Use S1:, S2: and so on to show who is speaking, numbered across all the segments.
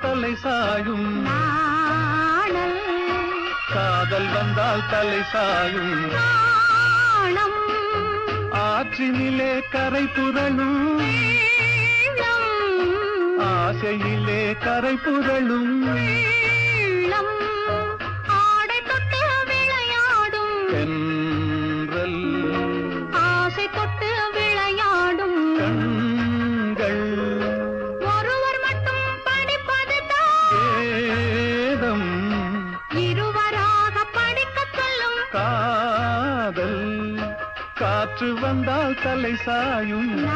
S1: தலை சாயும். காதல் வந்தால் தலை சாயும். ஆற்றினிலே கரை புரளும். ஆசையிலே கரை புரளும். காதல் காற்று வந்தால் தலை சாயும்.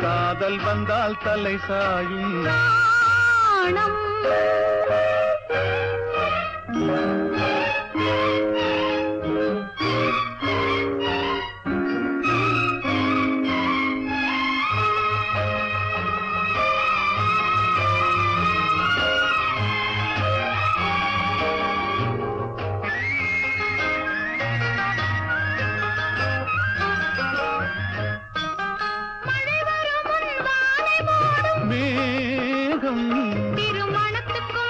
S1: காதல் வந்தால் தலை சாயும். மேகம்
S2: திருமணத்துக்கு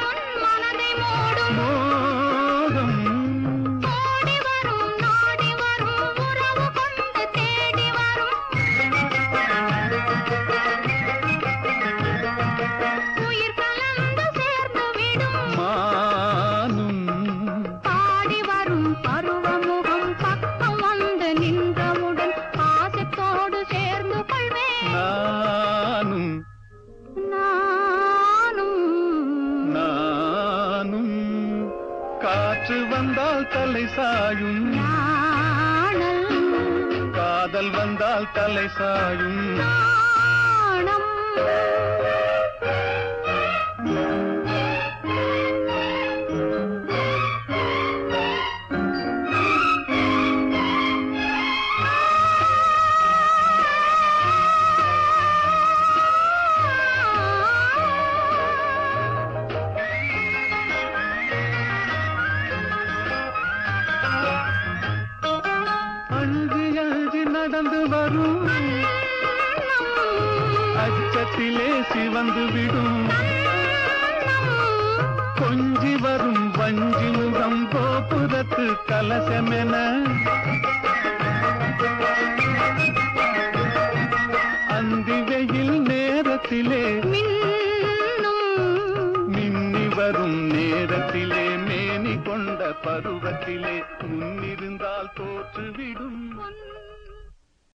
S1: தலை சாயும். காதல் வந்தால் தலை சாயும். அழுதி அழுதி நடந்து வரும். அச்சத்திலே சிவந்து விடும். கொஞ்சி வரும் வஞ்சி முகம் கோபுரத்து கலசமென. அந்தி வெயில் நேரத்திலே மின்னி வரும் நேரத்திலே பருவத்திலே முன்னிருந்தால் தோற்றுவிடும்.
S2: பொன்